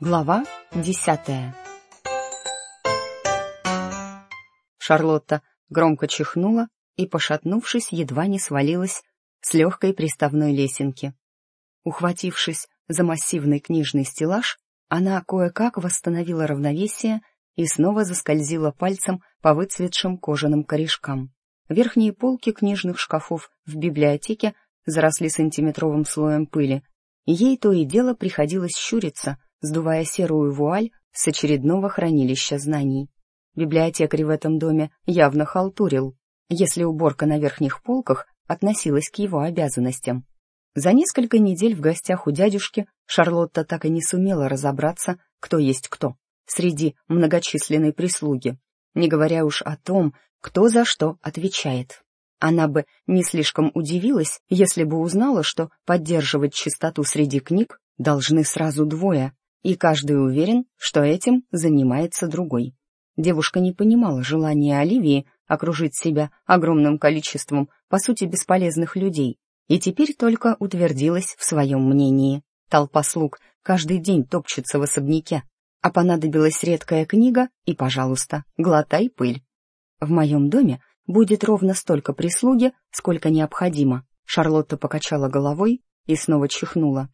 Глава десятая Шарлотта громко чихнула и, пошатнувшись, едва не свалилась с легкой приставной лесенки. Ухватившись за массивный книжный стеллаж, она кое-как восстановила равновесие и снова заскользила пальцем по выцветшим кожаным корешкам. Верхние полки книжных шкафов в библиотеке заросли сантиметровым слоем пыли, и ей то и дело приходилось щуриться — сдувая серую вуаль с очередного хранилища знаний. Библиотекарь в этом доме явно халтурил, если уборка на верхних полках относилась к его обязанностям. За несколько недель в гостях у дядюшки Шарлотта так и не сумела разобраться, кто есть кто, среди многочисленной прислуги, не говоря уж о том, кто за что отвечает. Она бы не слишком удивилась, если бы узнала, что поддерживать чистоту среди книг должны сразу двое, и каждый уверен, что этим занимается другой. Девушка не понимала желания Оливии окружить себя огромным количеством, по сути, бесполезных людей, и теперь только утвердилась в своем мнении. Толпа слуг каждый день топчется в особняке, а понадобилась редкая книга, и, пожалуйста, глотай пыль. В моем доме будет ровно столько прислуги, сколько необходимо. Шарлотта покачала головой и снова чихнула.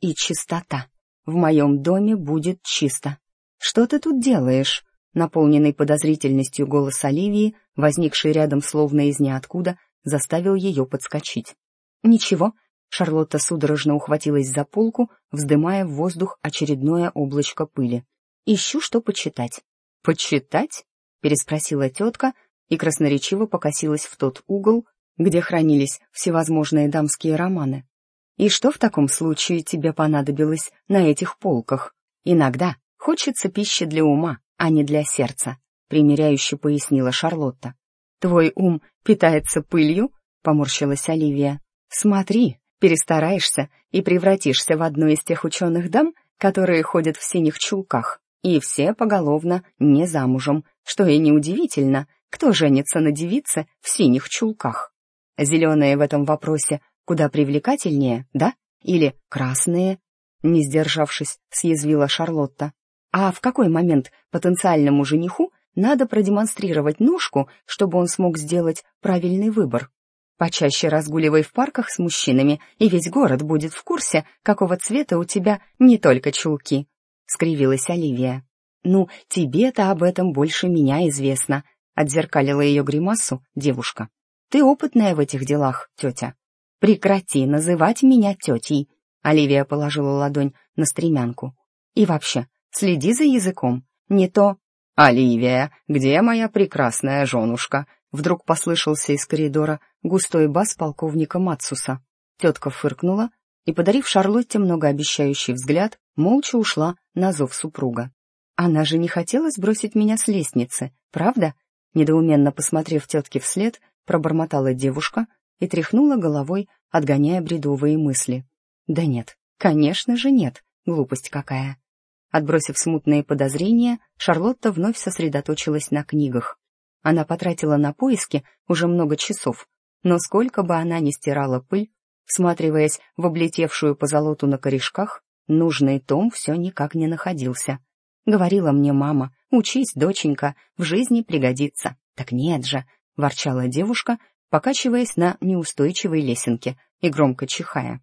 И чистота. В моем доме будет чисто. Что ты тут делаешь?» Наполненный подозрительностью голос Оливии, возникший рядом словно из ниоткуда, заставил ее подскочить. «Ничего», — Шарлотта судорожно ухватилась за полку, вздымая в воздух очередное облачко пыли. «Ищу, что почитать». «Почитать?» — переспросила тетка и красноречиво покосилась в тот угол, где хранились всевозможные дамские романы. И что в таком случае тебе понадобилось на этих полках? Иногда хочется пищи для ума, а не для сердца, примиряюще пояснила Шарлотта. Твой ум питается пылью? Поморщилась Оливия. Смотри, перестараешься и превратишься в одну из тех ученых дам, которые ходят в синих чулках, и все поголовно не замужем, что и неудивительно, кто женится на девице в синих чулках. Зеленые в этом вопросе Куда привлекательнее, да? Или красные?» Не сдержавшись, съязвила Шарлотта. «А в какой момент потенциальному жениху надо продемонстрировать ножку, чтобы он смог сделать правильный выбор? Почаще разгуливай в парках с мужчинами, и весь город будет в курсе, какого цвета у тебя не только чулки», — скривилась Оливия. «Ну, тебе-то об этом больше меня известно», — отзеркалила ее гримасу девушка. «Ты опытная в этих делах, тетя». «Прекрати называть меня тетей», — Оливия положила ладонь на стремянку. «И вообще, следи за языком, не то...» «Оливия, где моя прекрасная женушка?» Вдруг послышался из коридора густой бас полковника Мацуса. Тетка фыркнула и, подарив Шарлотте многообещающий взгляд, молча ушла на зов супруга. «Она же не хотела сбросить меня с лестницы, правда?» Недоуменно посмотрев тетке вслед, пробормотала девушка — и тряхнула головой, отгоняя бредовые мысли. «Да нет, конечно же нет, глупость какая». Отбросив смутные подозрения, Шарлотта вновь сосредоточилась на книгах. Она потратила на поиски уже много часов, но сколько бы она ни стирала пыль, всматриваясь в облетевшую по золоту на корешках, нужный том все никак не находился. Говорила мне мама, учись, доченька, в жизни пригодится. Так нет же, ворчала девушка, покачиваясь на неустойчивой лесенке и громко чихая.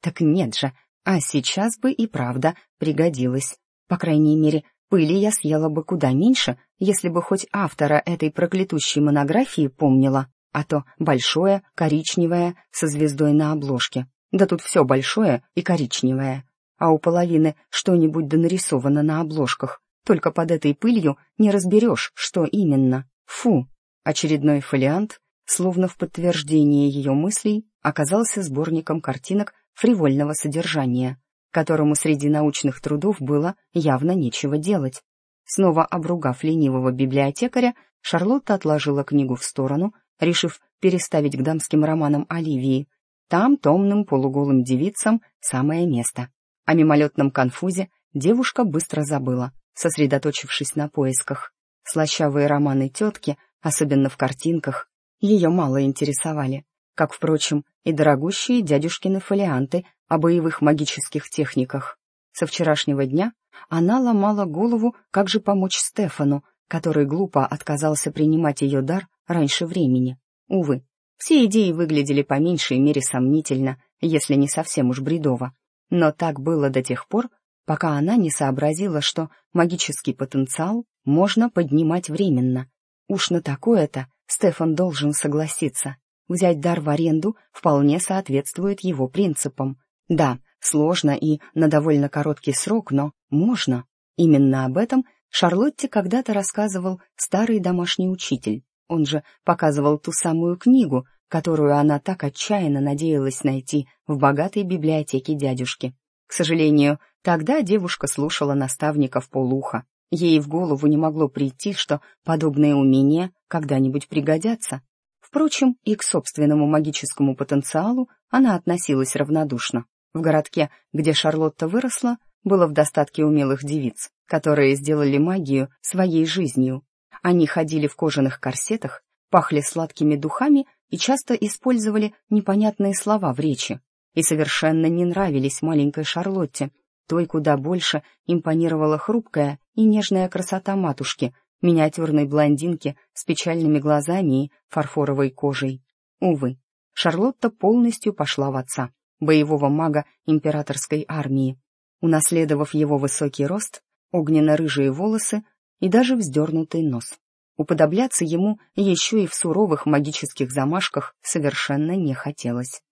Так нет же, а сейчас бы и правда пригодилась. По крайней мере, пыли я съела бы куда меньше, если бы хоть автора этой проклятущей монографии помнила, а то большое, коричневое, со звездой на обложке. Да тут все большое и коричневое. А у половины что-нибудь да нарисовано на обложках. Только под этой пылью не разберешь, что именно. Фу! Очередной фолиант словно в подтверждение ее мыслей, оказался сборником картинок фривольного содержания, которому среди научных трудов было явно нечего делать. Снова обругав ленивого библиотекаря, Шарлотта отложила книгу в сторону, решив переставить к дамским романам Оливии. Там томным полуголым девицам самое место. О мимолетном конфузе девушка быстро забыла, сосредоточившись на поисках. Слащавые романы тетки, особенно в картинках, ее мало интересовали, как, впрочем, и дорогущие дядюшкины фолианты о боевых магических техниках. Со вчерашнего дня Она ломала голову, как же помочь Стефану, который глупо отказался принимать ее дар раньше времени. Увы, все идеи выглядели по меньшей мере сомнительно, если не совсем уж бредово. Но так было до тех пор, пока она не сообразила, что магический потенциал можно поднимать временно. Уж на такое-то Стефан должен согласиться. Взять дар в аренду вполне соответствует его принципам. Да, сложно и на довольно короткий срок, но можно. Именно об этом Шарлотте когда-то рассказывал старый домашний учитель. Он же показывал ту самую книгу, которую она так отчаянно надеялась найти в богатой библиотеке дядюшки. К сожалению, тогда девушка слушала наставников полуха. Ей в голову не могло прийти, что подобные умения когда-нибудь пригодятся. Впрочем, и к собственному магическому потенциалу она относилась равнодушно. В городке, где Шарлотта выросла, было в достатке умелых девиц, которые сделали магию своей жизнью. Они ходили в кожаных корсетах, пахли сладкими духами и часто использовали непонятные слова в речи, и совершенно не нравились маленькой Шарлотте, той куда больше импонировала хрупкая и нежная красота матушки, миниатюрной блондинки с печальными глазами и фарфоровой кожей. Увы, Шарлотта полностью пошла в отца, боевого мага императорской армии, унаследовав его высокий рост, огненно-рыжие волосы и даже вздернутый нос. Уподобляться ему еще и в суровых магических замашках совершенно не хотелось.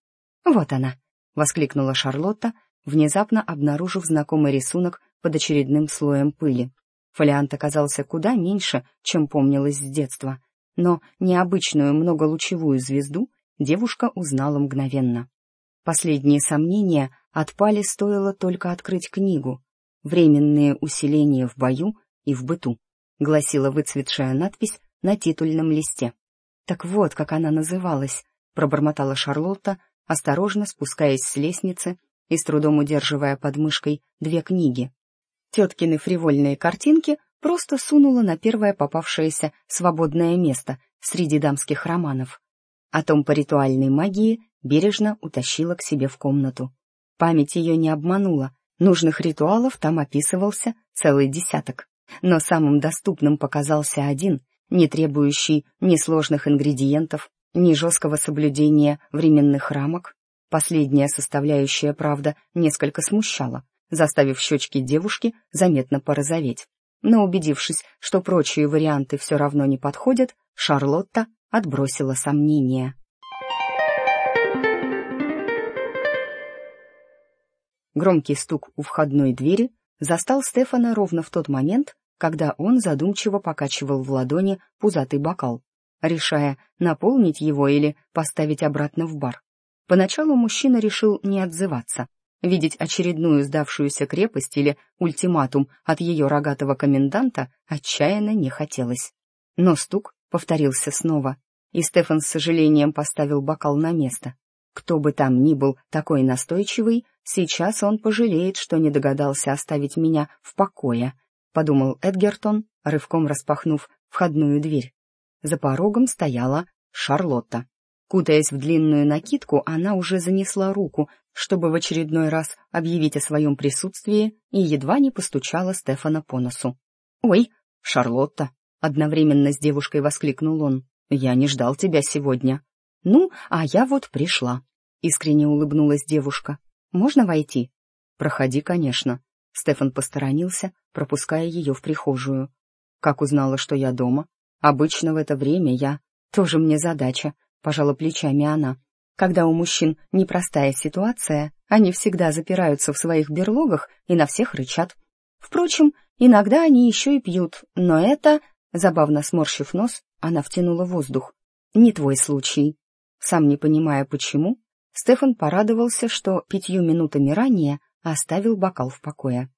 «Вот она!» — воскликнула Шарлотта, внезапно обнаружив знакомый рисунок под очередным слоем пыли. Фолиант оказался куда меньше, чем помнилось с детства, но необычную многолучевую звезду девушка узнала мгновенно. Последние сомнения отпали, стоило только открыть книгу. «Временные усиления в бою и в быту», — гласила выцветшая надпись на титульном листе. «Так вот, как она называлась», — пробормотала Шарлотта, осторожно спускаясь с лестницы и с трудом удерживая под мышкой две книги. Теткины фривольные картинки просто сунула на первое попавшееся свободное место среди дамских романов. О том по ритуальной магии бережно утащила к себе в комнату. Память ее не обманула, нужных ритуалов там описывался целый десяток. Но самым доступным показался один, не требующий ни сложных ингредиентов, ни жесткого соблюдения временных рамок. Последняя составляющая, правда, несколько смущала, заставив щечки девушки заметно порозоветь. Но убедившись, что прочие варианты все равно не подходят, Шарлотта отбросила сомнения. Громкий стук у входной двери застал Стефана ровно в тот момент, когда он задумчиво покачивал в ладони пузатый бокал, решая, наполнить его или поставить обратно в бар. Поначалу мужчина решил не отзываться. Видеть очередную сдавшуюся крепость или ультиматум от ее рогатого коменданта отчаянно не хотелось. Но стук повторился снова, и Стефан с сожалением поставил бокал на место. Кто бы там ни был такой настойчивый, сейчас он пожалеет, что не догадался оставить меня в покое, подумал Эдгертон, рывком распахнув входную дверь. За порогом стояла Шарлотта. Кутаясь в длинную накидку, она уже занесла руку, чтобы в очередной раз объявить о своем присутствии, и едва не постучала Стефана по носу. «Ой, Шарлотта!» — одновременно с девушкой воскликнул он. «Я не ждал тебя сегодня». «Ну, а я вот пришла», — искренне улыбнулась девушка. «Можно войти?» «Проходи, конечно». Стефан посторонился, пропуская ее в прихожую. «Как узнала, что я дома? Обычно в это время я... Тоже мне задача пожала плечами она. Когда у мужчин непростая ситуация, они всегда запираются в своих берлогах и на всех рычат. Впрочем, иногда они еще и пьют, но это, забавно сморщив нос, она втянула воздух. Не твой случай. Сам не понимая почему, Стефан порадовался, что пятью минутами ранее оставил бокал в покое.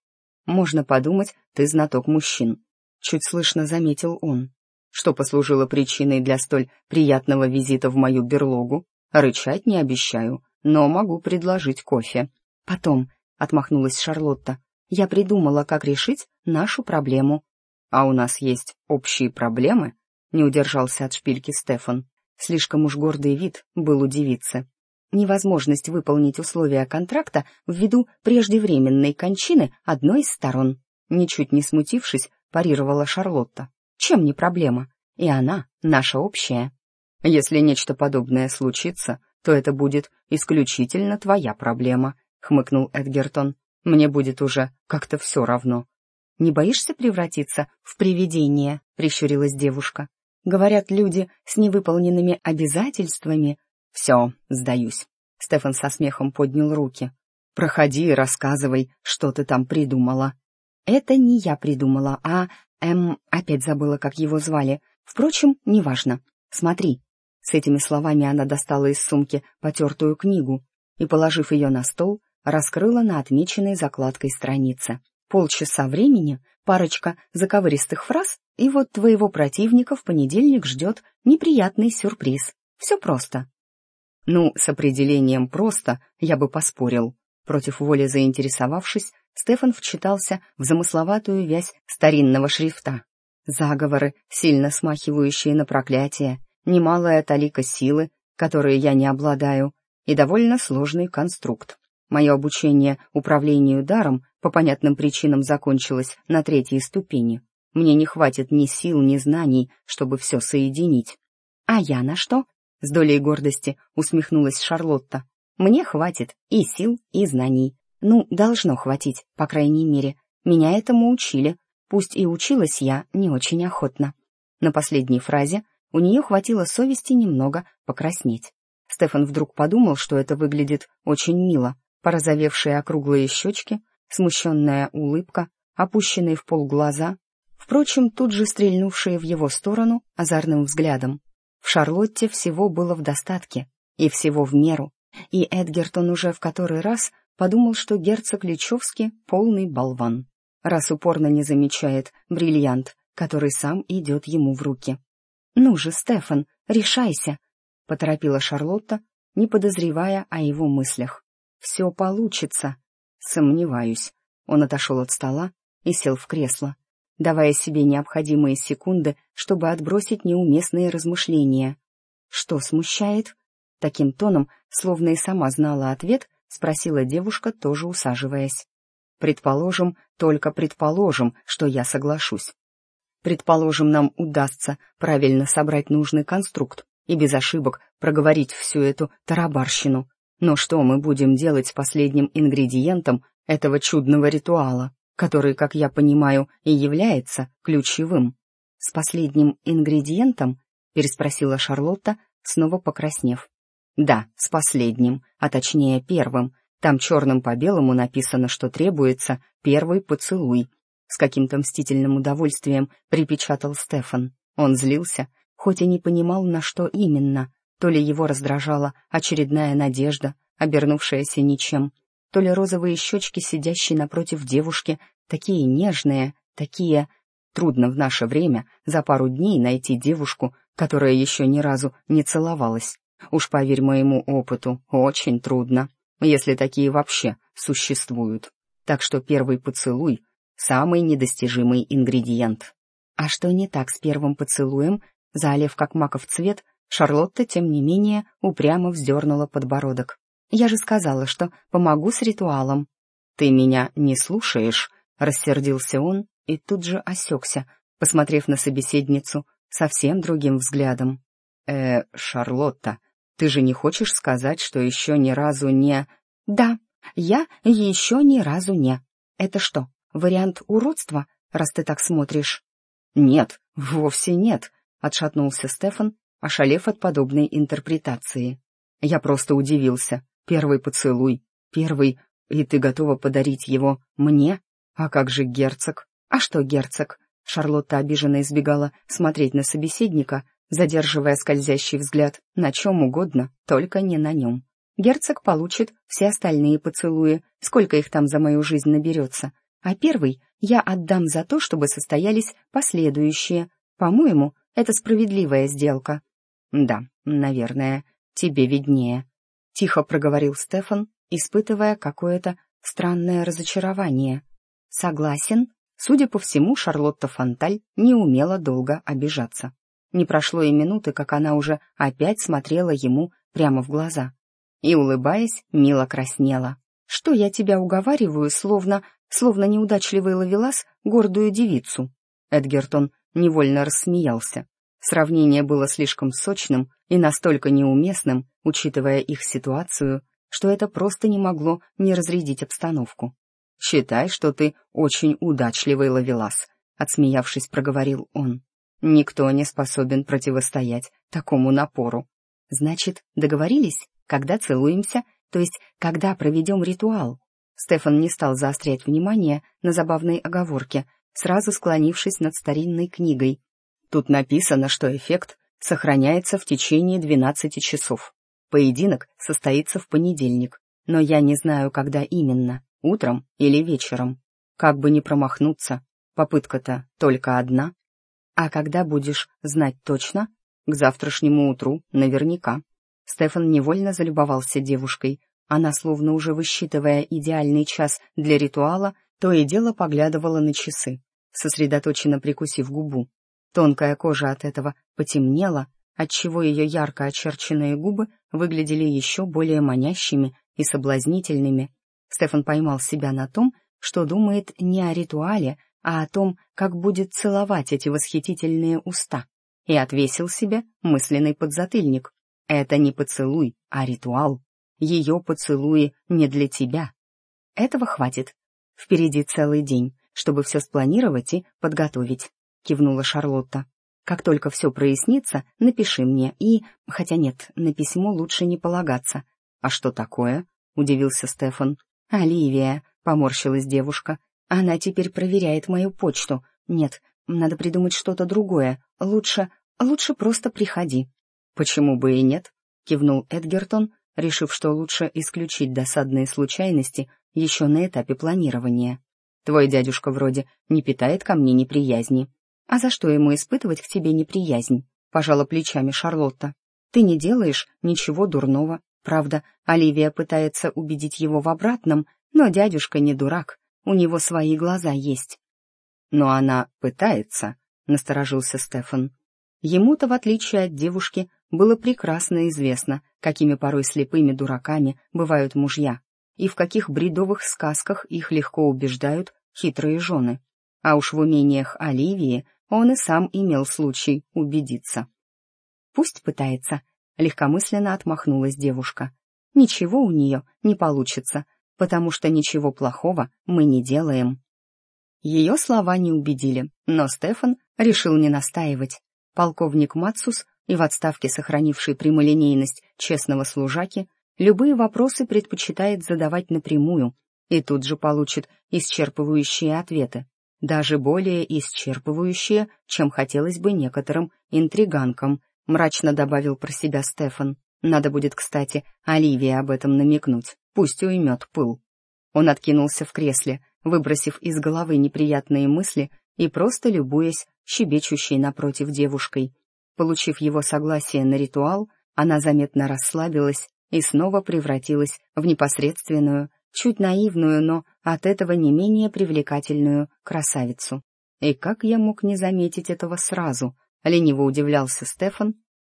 «Можно подумать, ты знаток мужчин», — чуть слышно заметил он что послужило причиной для столь приятного визита в мою берлогу. Рычать не обещаю, но могу предложить кофе. Потом, — отмахнулась Шарлотта, — я придумала, как решить нашу проблему. А у нас есть общие проблемы? Не удержался от шпильки Стефан. Слишком уж гордый вид был у девицы. Невозможность выполнить условия контракта ввиду преждевременной кончины одной из сторон. ничуть не смутившись, парировала Шарлотта. «Чем не проблема? И она наша общая. Если нечто подобное случится, то это будет исключительно твоя проблема», — хмыкнул Эдгертон. «Мне будет уже как-то все равно». «Не боишься превратиться в привидение?» — прищурилась девушка. «Говорят, люди с невыполненными обязательствами...» «Все, сдаюсь». Стефан со смехом поднял руки. «Проходи и рассказывай, что ты там придумала». «Это не я придумала, а... Эм, опять забыла, как его звали. Впрочем, неважно. Смотри». С этими словами она достала из сумки потертую книгу и, положив ее на стол, раскрыла на отмеченной закладкой странице. Полчаса времени, парочка заковыристых фраз, и вот твоего противника в понедельник ждет неприятный сюрприз. Все просто. Ну, с определением «просто» я бы поспорил. Против воли заинтересовавшись, Стефан вчитался в замысловатую вязь старинного шрифта. Заговоры, сильно смахивающие на проклятие, немалая талика силы, которые я не обладаю, и довольно сложный конструкт. Мое обучение управлению даром по понятным причинам закончилось на третьей ступени. Мне не хватит ни сил, ни знаний, чтобы все соединить. А я на что? С долей гордости усмехнулась Шарлотта. Мне хватит и сил, и знаний. Ну, должно хватить, по крайней мере. Меня этому учили, пусть и училась я не очень охотно. На последней фразе у нее хватило совести немного покраснеть. Стефан вдруг подумал, что это выглядит очень мило. Порозовевшие округлые щечки, смущенная улыбка, опущенные в пол глаза, впрочем, тут же стрельнувшие в его сторону озорным взглядом. В Шарлотте всего было в достатке, и всего в меру, и Эдгертон уже в который раз подумал, что герцог Личевский — полный болван, раз упорно не замечает бриллиант, который сам идет ему в руки. «Ну же, Стефан, решайся!» — поторопила Шарлотта, не подозревая о его мыслях. «Все получится!» «Сомневаюсь». Он отошел от стола и сел в кресло, давая себе необходимые секунды, чтобы отбросить неуместные размышления. «Что смущает?» Таким тоном, словно и сама знала ответ, — спросила девушка, тоже усаживаясь. «Предположим, только предположим, что я соглашусь. Предположим, нам удастся правильно собрать нужный конструкт и без ошибок проговорить всю эту тарабарщину. Но что мы будем делать с последним ингредиентом этого чудного ритуала, который, как я понимаю, и является ключевым?» «С последним ингредиентом?» — переспросила Шарлотта, снова покраснев. Да, с последним, а точнее первым. Там черным по белому написано, что требуется первый поцелуй. С каким-то мстительным удовольствием припечатал Стефан. Он злился, хоть и не понимал, на что именно. То ли его раздражала очередная надежда, обернувшаяся ничем, то ли розовые щечки, сидящие напротив девушки, такие нежные, такие... Трудно в наше время за пару дней найти девушку, которая еще ни разу не целовалась. Уж поверь моему опыту, очень трудно, если такие вообще существуют. Так что первый поцелуй — самый недостижимый ингредиент. А что не так с первым поцелуем, залив как маков цвет, Шарлотта, тем не менее, упрямо вздернула подбородок. «Я же сказала, что помогу с ритуалом». «Ты меня не слушаешь?» — рассердился он и тут же осекся, посмотрев на собеседницу совсем другим взглядом. «Э, Шарлотта, ты же не хочешь сказать, что еще ни разу не... Да, я еще ни разу не. Это что, вариант уродства, раз ты так смотришь? Нет, вовсе нет, отшатнулся Стефан, ошалев от подобной интерпретации. Я просто удивился. Первый поцелуй, первый, и ты готова подарить его мне? А как же герцог? А что герцог? Шарлотта обиженно избегала смотреть на собеседника, задерживая скользящий взгляд на чем угодно, только не на нем. Герцог получит все остальные поцелуи, сколько их там за мою жизнь наберется, а первый я отдам за то, чтобы состоялись последующие. По-моему, это справедливая сделка. Да, наверное, тебе виднее. Тихо проговорил Стефан, испытывая какое-то странное разочарование. Согласен. Судя по всему, Шарлотта Фонталь не умела долго обижаться. Не прошло и минуты, как она уже опять смотрела ему прямо в глаза. И, улыбаясь, мило краснела. «Что я тебя уговариваю, словно словно неудачливый ловелас гордую девицу. Эдгертон невольно рассмеялся. Сравнение было слишком сочным и настолько неуместным, учитывая их ситуацию, что это просто не могло не разрядить обстановку. «Считай, что ты очень удачливый ловелас», — отсмеявшись, проговорил он. «Никто не способен противостоять такому напору». «Значит, договорились, когда целуемся, то есть когда проведем ритуал?» Стефан не стал заострять внимание на забавной оговорке, сразу склонившись над старинной книгой. Тут написано, что эффект сохраняется в течение 12 часов. Поединок состоится в понедельник, но я не знаю, когда именно, утром или вечером. Как бы не промахнуться, попытка-то только одна. А когда будешь знать точно? К завтрашнему утру наверняка. Стефан невольно залюбовался девушкой. Она, словно уже высчитывая идеальный час для ритуала, то и дело поглядывала на часы, сосредоточенно прикусив губу. Тонкая кожа от этого потемнела, отчего ее ярко очерченные губы выглядели еще более манящими и соблазнительными. Стефан поймал себя на том, что думает не о ритуале, а о том, как будет целовать эти восхитительные уста, и отвесил себе мысленный подзатыльник. Это не поцелуй, а ритуал. Ее поцелуи не для тебя. Этого хватит. Впереди целый день, чтобы все спланировать и подготовить, кивнула Шарлотта. Как только все прояснится, напиши мне и... Хотя нет, на письмо лучше не полагаться. А что такое? Удивился Стефан. Оливия, поморщилась девушка. Она теперь проверяет мою почту. Нет, надо придумать что-то другое. Лучше... Лучше просто приходи. Почему бы и нет? Кивнул Эдгертон, решив, что лучше исключить досадные случайности еще на этапе планирования. Твой дядюшка вроде не питает ко мне неприязни. «А за что ему испытывать к тебе неприязнь?» — пожала плечами Шарлотта. «Ты не делаешь ничего дурного. Правда, Оливия пытается убедить его в обратном, но дядюшка не дурак, у него свои глаза есть». «Но она пытается», — насторожился Стефан. Ему-то, в отличие от девушки, было прекрасно известно, какими порой слепыми дураками бывают мужья, и в каких бредовых сказках их легко убеждают хитрые жены. А уж в умениях Оливии он и сам имел случай убедиться. «Пусть пытается», — легкомысленно отмахнулась девушка. «Ничего у нее не получится, потому что ничего плохого мы не делаем». Ее слова не убедили, но Стефан решил не настаивать. Полковник Мацус и в отставке сохранивший прямолинейность честного служаки любые вопросы предпочитает задавать напрямую и тут же получит исчерпывающие ответы даже более исчерпывающее, чем хотелось бы некоторым интриганкам, мрачно добавил про себя Стефан. Надо будет, кстати, Оливии об этом намекнуть, пусть уймет пыл. Он откинулся в кресле, выбросив из головы неприятные мысли и просто любуясь щебечущей напротив девушкой. Получив его согласие на ритуал, она заметно расслабилась и снова превратилась в непосредственную, чуть наивную, но от этого не менее привлекательную красавицу. И как я мог не заметить этого сразу? Лениво удивлялся Стефан,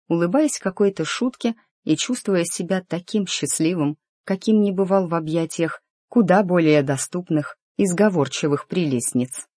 улыбаясь какой-то шутке и чувствуя себя таким счастливым, каким не бывал в объятиях куда более доступных и сговорчивых прелестниц.